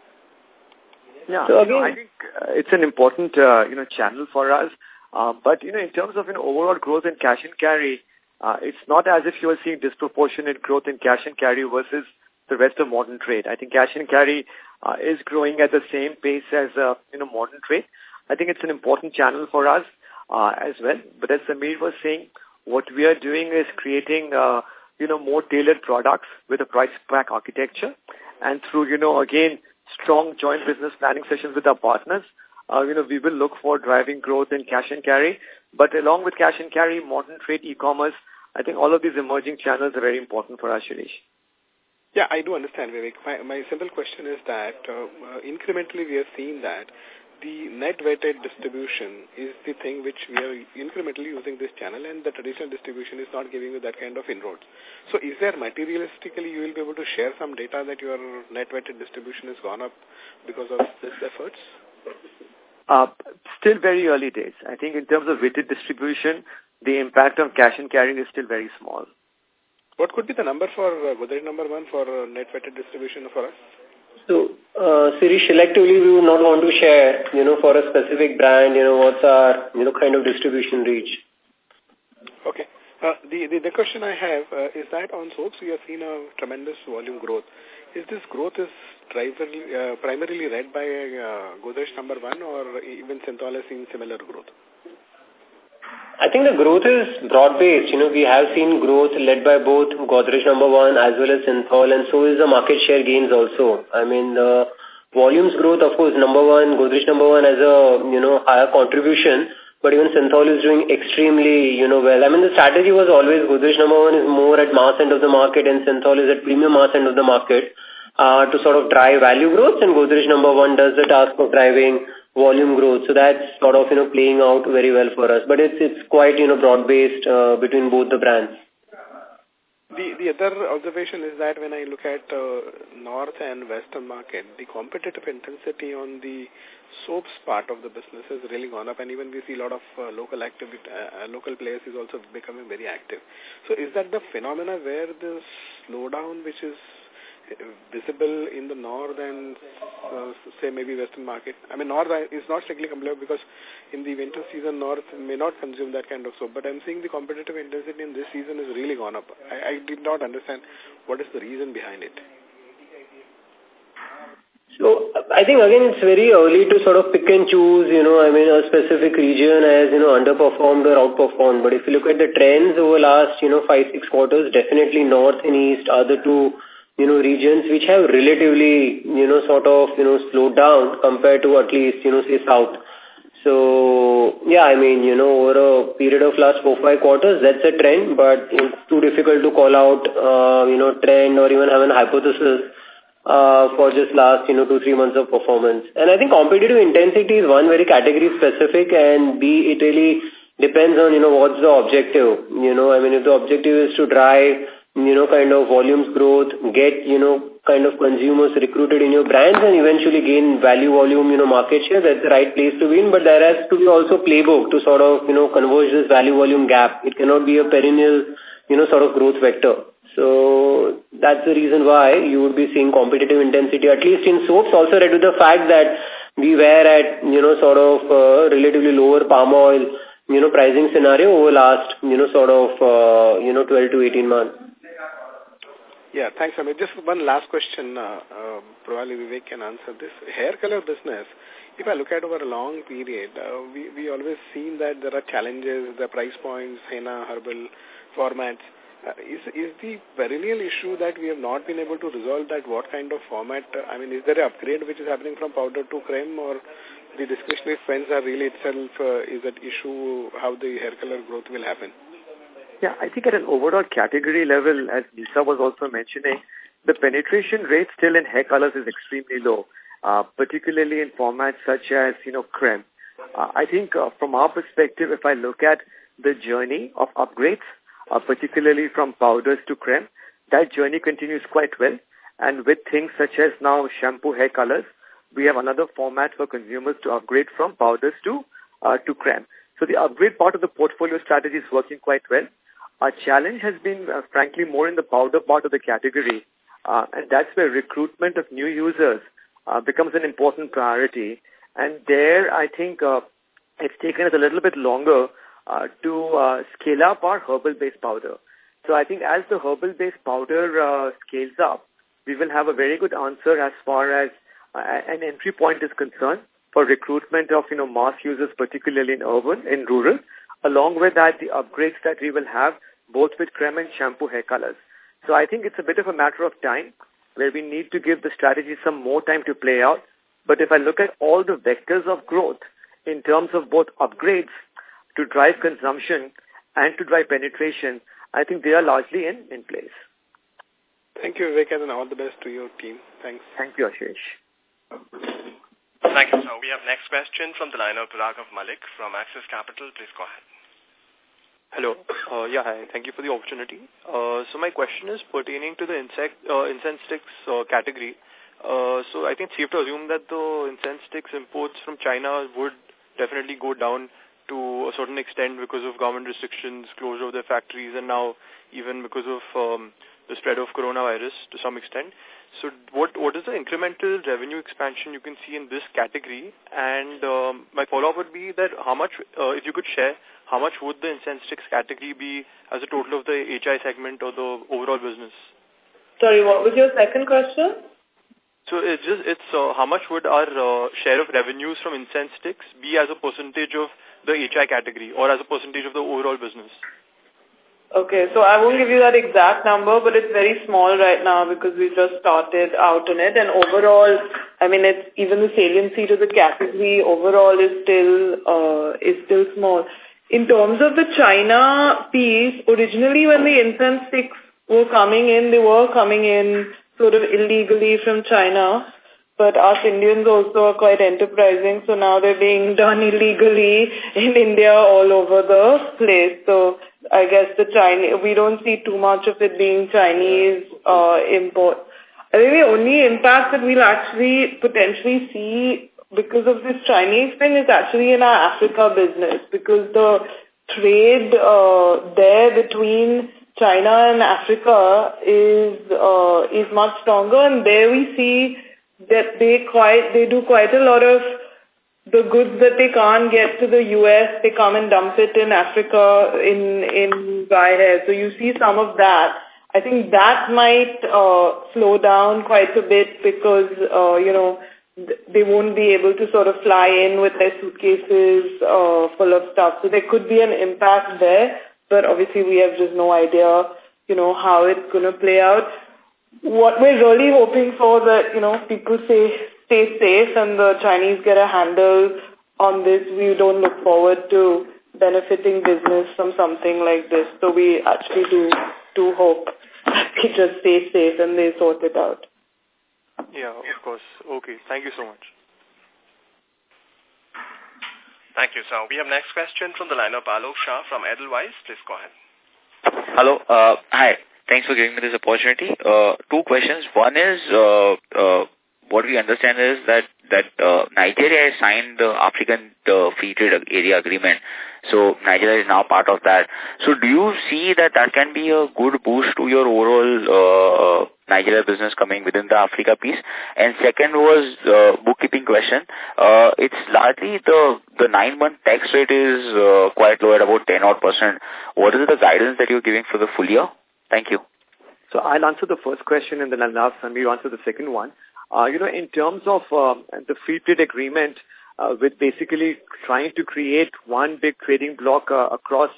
Speaker 10: Yeah, so again, I think
Speaker 3: uh, it's an important uh, you know channel for us. Um, but, you know, in terms of you know, overall growth in cash and carry, uh, it's not as if you are seeing disproportionate growth in cash and carry versus the rest of modern trade. I think cash and carry uh, is growing at the same pace as, uh, you know, modern trade. I think it's an important channel for us uh, as well. But as Samir was saying, what we are doing is creating, uh, you know, more tailored products with a price pack architecture and through, you know, again, strong joint business planning sessions with our partners, uh, you know, we will look for driving growth in cash and carry. But along with cash and carry, modern trade, e-commerce, I think all of these emerging channels are very important for us, Shirish.
Speaker 10: Yeah, I do understand, Vivek. My, my simple question is that uh, uh incrementally we are seeing that the net weighted distribution is the thing which we are incrementally using this channel and the traditional distribution is not giving you that kind of inroads. So is there materialistically you will be able to share some data that your net weighted distribution has gone up because of these efforts?
Speaker 3: Uh, still very early days. I think in terms of weighted distribution, the impact on cash and carrying is
Speaker 6: still very small.
Speaker 10: What could be the number for, uh, number one for uh, net weighted distribution for us?
Speaker 6: So, uh, Siri, selectively we would not want to share, you know, for a specific brand, you know, what's our, you know, kind of distribution reach. Okay. Uh,
Speaker 10: the, the, the question I have uh, is that on soaps we have seen a tremendous volume growth. Is this growth is uh, primarily led by uh, Godrej number one or even Cinthol has seen similar growth?
Speaker 6: I think the growth is broad-based. You know, we have seen growth led by both Godrej number one as well as Cinthol and so is the market share gains also. I mean, the volumes growth, of course, number one, Godrej number one has a, you know, higher contribution, but even Cinthol is doing extremely, you know, well. I mean, the strategy was always Godrej number one is more at mass end of the market and Cinthol is at premium mass end of the market uh, to sort of drive value growth and Godrej number one does the task of driving volume growth. So that's sort of, you know, playing out very well for us. But it's, it's quite, you know, broad-based uh, between both the brands.
Speaker 10: The, the other observation is that when I look at uh, North and Western market, the competitive intensity on the soaps part of the business has really gone up and even we see a lot of uh, local activity, uh, local players is also becoming very active. So is that the phenomena where the slowdown which is visible in the north and uh, say maybe western market? I mean, north uh, is not strictly competitive because in the winter season, north may not consume that kind of soap. But I'm seeing the competitive intensity in this season has really gone up. I, I did not understand what is the reason behind it.
Speaker 6: So I think again it's very early to sort of pick and choose, you know, I mean a specific region as, you know, underperformed or outperformed. But if you look at the trends over last, you know, five, six quarters, definitely north and east are the two you know, regions which have relatively, you know, sort of, you know, slowed down compared to at least, you know, say South. So, yeah, I mean, you know, over a period of last four, five quarters, that's a trend, but it's too difficult to call out, uh, you know, trend or even have an hypothesis uh, for just last, you know, two, three months of performance. And I think competitive intensity is one very category specific and B, it really depends on, you know, what's the objective. You know, I mean, if the objective is to drive you know, kind of volumes growth, get, you know, kind of consumers recruited in your brands and eventually gain value volume, you know, market share, that's the right place to be in. But there has to be also playbook to sort of, you know, converge this value volume gap. It cannot be a perennial, you know, sort of growth vector. So that's the reason why you would be seeing competitive intensity, at least in soaps, also due to the fact that we were at, you know, sort of uh, relatively lower palm oil, you know, pricing scenario over last, you know, sort of, uh, you know, 12 to 18 months.
Speaker 10: Yeah, thanks, Amit. Just one last question. Uh, uh, um, probably Vivek can answer this. Hair color business, if I look at over a long period, uh, we, we always seen that there are challenges, the price points, henna, herbal formats. Uh, is, is the perennial issue that we have not been able to resolve that what kind of format, uh, I mean, is there an upgrade which is happening from powder to creme or the discretionary spends are really itself uh, is that issue how the hair color growth will happen?
Speaker 3: Yeah, I think at an overall category level, as Nisa was also mentioning, the penetration rate still in hair colors is extremely low, uh, particularly in formats such as, you know, creme. Uh, I think uh, from our perspective, if I look at the journey of upgrades, uh, particularly from powders to creme, that journey continues quite well. And with things such as now shampoo hair colors, we have another format for consumers to upgrade from powders to uh, to creme. So the upgrade part of the portfolio strategy is working quite well. Our challenge has been, uh, frankly, more in the powder part of the category, uh, and that's where recruitment of new users uh, becomes an important priority. And there, I think uh, it's taken us a little bit longer uh, to uh, scale up our herbal-based powder. So I think as the herbal-based powder uh, scales up, we will have a very good answer as far as uh, an entry point is concerned for recruitment of you know mass users, particularly in urban, in rural. Along with that, the upgrades that we will have both with creme and shampoo hair colors. So I think it's a bit of a matter of time where we need to give the strategy some more time to play out. But if I look at all the vectors of growth in terms of both upgrades to drive consumption and to drive penetration, I think they are largely in, in place.
Speaker 4: Thank you, Vivek, and all the best to
Speaker 3: your team.
Speaker 10: Thanks. Thank you, Ashish.
Speaker 4: Thank you, sir. We have next question from the line of Raghav Malik from Axis Capital. Please go ahead.
Speaker 10: Hello. Uh, yeah, hi. Thank you
Speaker 1: for the opportunity. Uh, so my question is pertaining to the insect uh, incense sticks uh, category. Uh, so I think it's safe to assume that the incense sticks imports from China would definitely go down to a certain extent because of government restrictions, closure of their factories, and now even because of um, the spread of coronavirus to some extent. So what what is the incremental revenue expansion you can see in this category? And um, my follow-up would be that how much, uh, if you could share, how much would the incense sticks category be as a total of the HI segment or the overall business?
Speaker 7: Sorry, what was your second question?
Speaker 1: So it's just it's uh, how much would our uh, share of revenues from incense sticks be as a percentage of the HI category or as a percentage of the overall business?
Speaker 7: Okay, so I won't give you that exact number, but it's very small right now because we just started out on it. And overall, I mean, it's even the saliency to the category overall is still uh, is still small. In terms of the China piece, originally when the incense sticks were coming in, they were coming in sort of illegally from China. But us Indians also are quite enterprising, so now they're being done illegally in India all over the place. So I guess the Chinese, we don't see too much of it being Chinese uh, import. I think the only impact that we'll actually potentially see because of this Chinese thing is actually in our Africa business because the trade uh, there between China and Africa is uh, is much stronger and there we see that they quite they do quite a lot of the goods that they can't get to the U.S., they come and dump it in Africa, in, in Zaire. So you see some of that. I think that might uh, slow down quite a bit because, uh, you know, they won't be able to sort of fly in with their suitcases uh, full of stuff. So there could be an impact there, but obviously we have just no idea, you know, how it's going to play out. What we're really hoping for that, you know, people say stay safe and the Chinese get a handle on this, we don't look forward to benefiting business from something like this. So we actually do, do hope that we just stay safe and they sort it out. Yeah, of course.
Speaker 4: Okay. Thank you so much. Thank you, sir. We have next question from the line of Alok Shah from Edelweiss. Please go ahead.
Speaker 1: Hello. Uh, hi. Thanks for giving me this opportunity. Uh, two questions. One is, uh,
Speaker 8: uh, what we understand is that that uh, Nigeria has signed the African uh, Free Trade Area Agreement. So Nigeria is now part of that. So do you see that that
Speaker 1: can be a good boost to your overall uh, uh Nigeria business coming within the Africa piece? And second was uh, bookkeeping question. Uh, it's largely the the nine month tax rate is uh, quite low at about ten odd percent. What is the guidance that you're giving for the
Speaker 3: full year? Thank you. So I'll answer the first question and then I'll ask Samir to answer the second one. Uh, you know, in terms of uh, the free trade agreement, uh, with basically trying to create one big trading bloc uh, across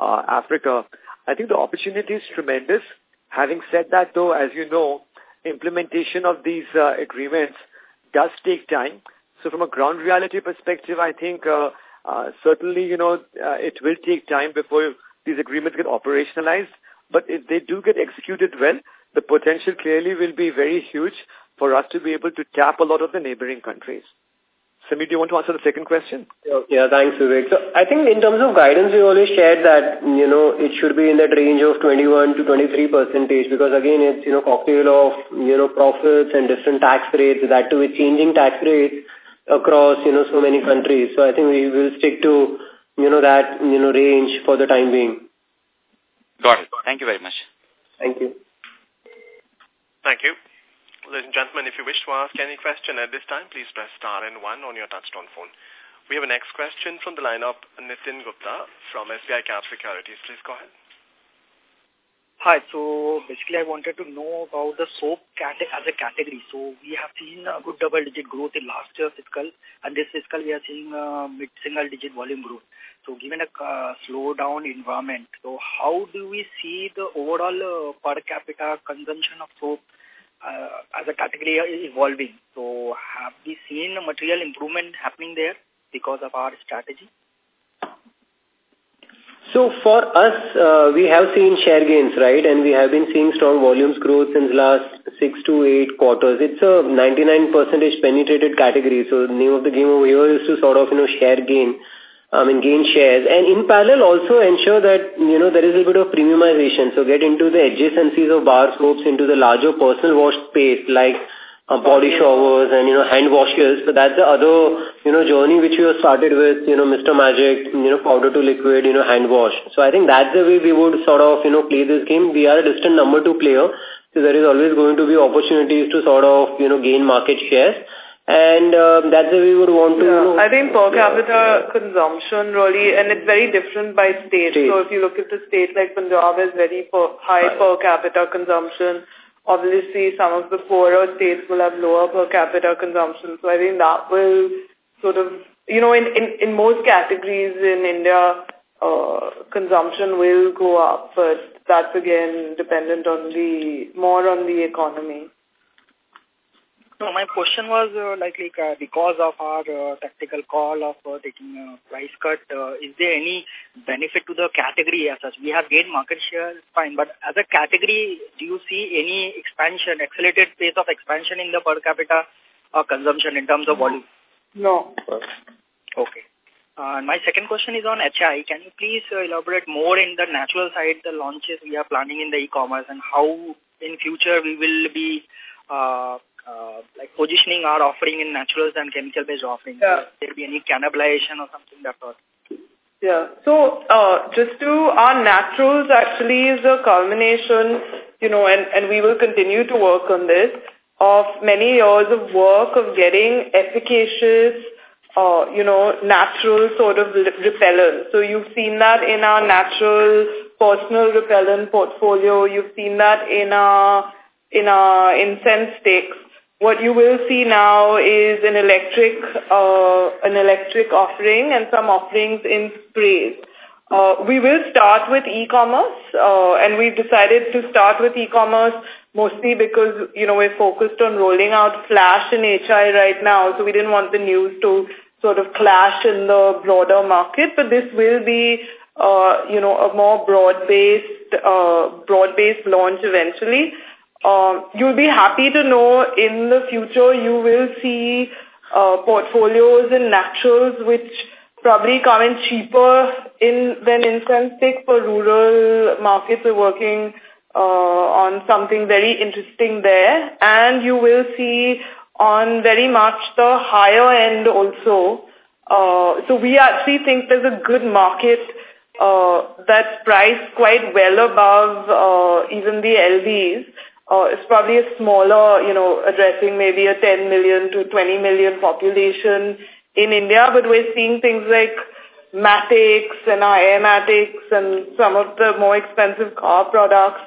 Speaker 3: uh, Africa, I think the opportunity is tremendous. Having said that, though, as you know, implementation of these uh, agreements does take time. So from a ground reality perspective, I think uh, uh, certainly, you know, uh, it will take time before these agreements get operationalized. But if they do get executed well, the potential clearly will be very huge for us
Speaker 6: to be able to tap a lot of the neighboring countries. Samir, do you want to answer the second question? Yeah, thanks, Vivek. So I think in terms of guidance, we always shared that, you know, it should be in that range of 21 to 23 percentage because, again, it's, you know, cocktail of, you know, profits and different tax rates, that too with changing tax rates across, you know, so many countries. So I think we will stick to, you know, that, you know, range for the time being.
Speaker 4: Got it.
Speaker 8: Thank you very much. Thank you.
Speaker 4: Thank you. Ladies and gentlemen, if you wish to ask any question at this time, please press star and one on your touchtone phone. We have a next question from the line of Nitin Gupta from SBI Cap Securities. Please go ahead.
Speaker 2: Hi. So basically, I wanted to know about the soap cate as a category. So we have seen a good double-digit growth in last year fiscal, and this fiscal we are seeing uh, mid-single-digit volume growth. So given a uh, slowdown environment, so how do we see the overall uh, per capita consumption of soap uh, as a category evolving. So have we seen a material improvement happening there because of our strategy?
Speaker 6: So for us, uh, we have seen share gains, right? And we have been seeing strong volumes growth since last six to eight quarters. It's a 99 percent penetrated category. So the name of the game over here is to sort of, you know, share gain um, and gain shares. And in parallel, also ensure that, you know, there is a bit of premiumization. So get into the adjacencies of bar soaps, into the larger personal wash space, like uh, body showers and, you know, hand washers. So that's the other, you know, journey which we have started with, you know, Mr. Magic, you know, powder to liquid, you know, hand wash. So I think that's the way we would sort of, you know, play this game. We are a distant number two player. So there is always going to be opportunities to sort of, you know, gain market shares and um, that's the way we would want to. Yeah, I think per capita yeah.
Speaker 7: consumption really, and it's very different by state. state. So if you look at the state like Punjab is very per, high per capita consumption. Obviously, some of the poorer states will have lower per capita consumption. So I think that will sort of, you know, in, in, in most categories in India, uh, consumption will go up, but that's again dependent on the, more on the economy.
Speaker 2: No, my question was uh, like, like uh, because of our uh, tactical call of uh, taking a price cut, uh, is there any benefit to the category as such? We have gained market share, fine, but as a category, do you see any expansion, accelerated pace of expansion in the per capita uh, consumption in terms of volume? No. Okay. Uh, my second question is on HI. Can you please uh, elaborate more in the natural side, the launches we are planning in the e-commerce and how in future we will be uh, uh, like positioning our offering in naturals and chemical-based offerings? Yeah. Will there be any cannibalization or something that sort?
Speaker 7: Yeah. So uh, just to our naturals actually is a culmination, you know, and, and we will continue to work on this, of many years of work of getting efficacious, uh, you know, natural sort of repellent. So you've seen that in our natural personal repellent portfolio. You've seen that in our in our incense sticks what you will see now is an electric, uh, an electric offering and some offerings in sprays. Uh, we will start with e-commerce, uh, and we've decided to start with e-commerce mostly because, you know, we're focused on rolling out Flash and HI right now, so we didn't want the news to sort of clash in the broader market, but this will be, uh, you know, a more broad-based, uh, broad-based launch eventually. Um, you'll be happy to know in the future you will see uh, portfolios in naturals which probably come in cheaper in than incense stick for rural markets. We're working uh, on something very interesting there. And you will see on very much the higher end also. Uh, so we actually think there's a good market uh, that's priced quite well above uh, even the LDs uh, it's probably a smaller, you know, addressing maybe a 10 million to 20 million population in India, but we're seeing things like Matics and Airmatics and some of the more expensive car products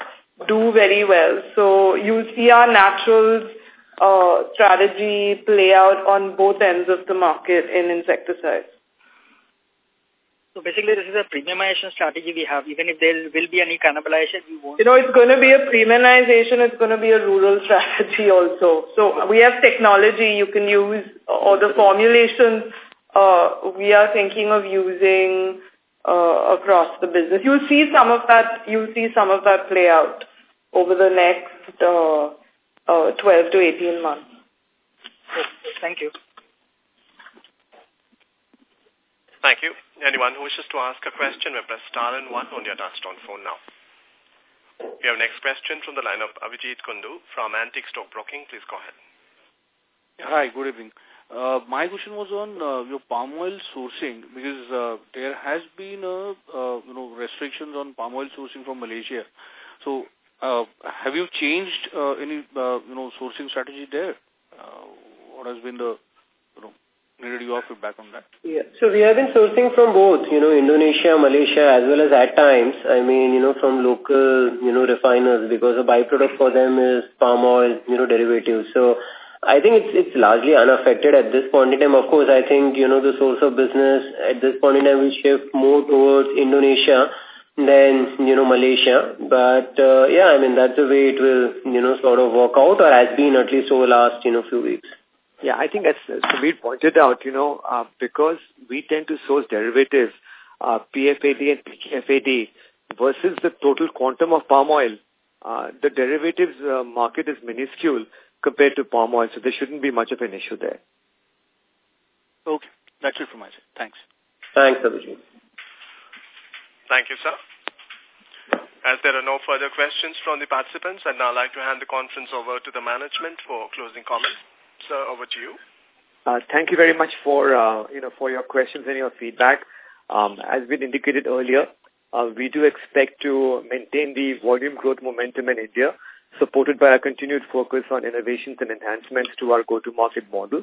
Speaker 7: do very well. So you see our naturals uh, strategy play out on both ends of the market in insecticides.
Speaker 2: So basically this is a premiumization strategy we have. Even if there will be any cannibalization, we won't. You know,
Speaker 7: it's going to be a premiumization. It's going to be a rural strategy also. So we have technology you can use or the formulations uh, we are thinking of using uh, across the business. You'll see some of that. You'll see some of that play out over the next uh, uh, 12 to 18 months.
Speaker 2: Thank you.
Speaker 5: Thank
Speaker 4: you. Anyone who wishes to ask a question may press star and one on your touch-tone phone now. We have next question from the line of Abhijit Kundu from Antique Stock Broking. Please go ahead.
Speaker 1: Hi, good evening. Uh, my question was on uh, your palm oil sourcing because uh, there has been a, uh, you know restrictions on palm oil sourcing from Malaysia. So uh, have you changed uh, any uh, you know sourcing strategy there? Uh, what has been the needed your feedback on that.
Speaker 6: Yeah, so we have been sourcing from both, you know, Indonesia, Malaysia, as well as at times, I mean, you know, from local, you know, refiners because a byproduct for them is palm oil, you know, derivatives. So I think it's it's largely unaffected at this point in time. Of course, I think, you know, the source of business at this point in time will shift more towards Indonesia than, you know, Malaysia. But, uh, yeah, I mean, that's the way it will, you know, sort of work out or has been at least over the last, you know, few weeks. Yeah, I think as, as pointed out, you know, uh, because we tend to source
Speaker 3: derivatives, uh, PFAD and PKFAD versus the total quantum of palm oil, uh, the derivatives uh, market is minuscule compared to palm oil, so there shouldn't be much of an issue there.
Speaker 4: Okay. That's it from my side. Thanks.
Speaker 3: Thanks, Abhijit.
Speaker 4: Thank you, sir. As there are no further questions from the participants, I'd now like to hand the conference over to the management for closing comments. Sir, over to you.
Speaker 3: Uh, thank you very much for uh, you know for your questions and your feedback. Um, as been indicated earlier, uh, we do expect to maintain the volume growth momentum in India, supported by our continued focus on innovations and enhancements to our go-to-market model.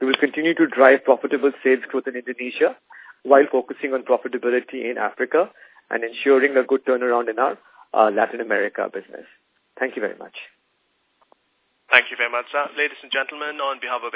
Speaker 3: We will continue to drive profitable sales growth in Indonesia while focusing on profitability in Africa and ensuring a good turnaround in our uh, Latin
Speaker 7: America business. Thank you very much.
Speaker 4: Thank you very much, sir. Ladies and gentlemen, on behalf of